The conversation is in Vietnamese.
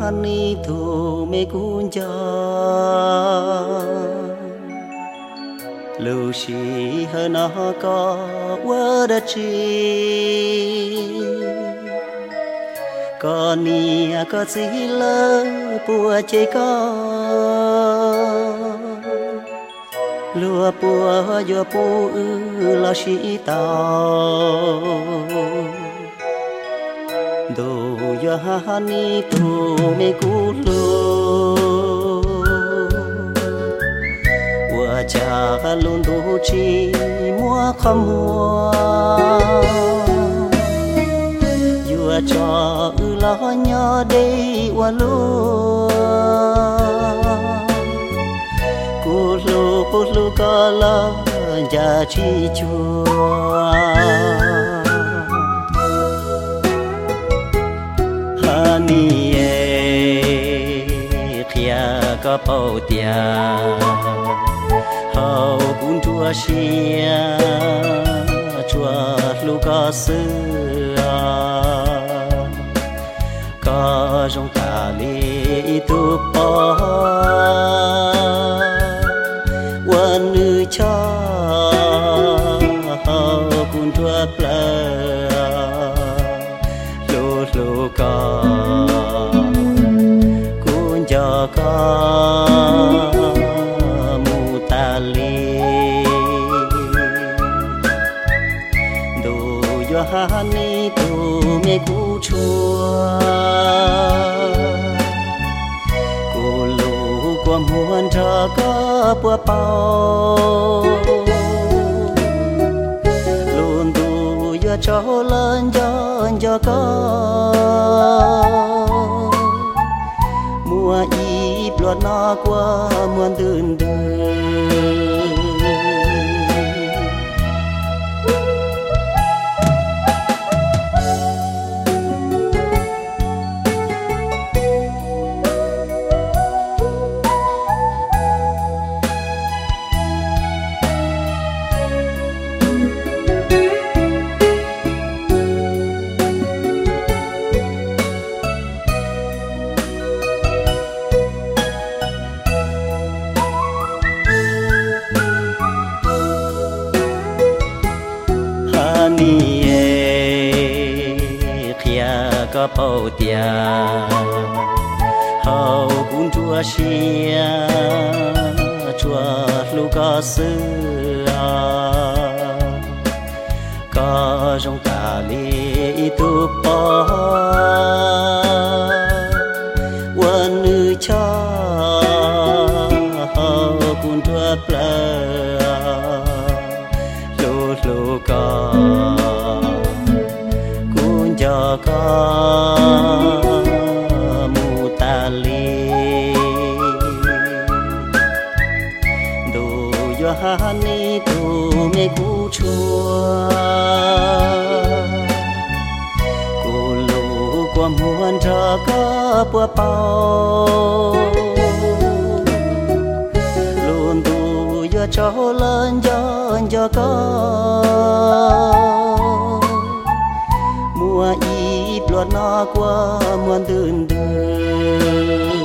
hani thu me kun cha. Lưu shi hơn nó có vỡ đất chi. Có nia à, có gì lỡ bùa chế có. Lúa bùa yo bùa lo shi tao. Đồ yo tu me kulo wa cha luôn do chi mua khăm mua yo cho ư la nhỏ đây wa lo kulo kulo kala ja chi chua. Ni khia ka bao tia. Hao kun chua xia, chua lu có xưa. Ka jong ta li tu pa wan nu cha kun cho có mu ta li đồ yo hani tu me ku chua ku lu qua muan cho có bữa pao. Luôn tu yo cho lan yo yo có y nó qua muôn đơn đời. Khia bao tia. Hầu cũng chua xia, chua lu à. có xưa có trong ta li tu po. Quân nữ cho. Hầu cũng chua plei cho mu ta yo hani tu me cu chua cu lu qua muôn cho có bao. Luôn tu yo cho lên cho cho có mùa lượt nó qua muôn tương đường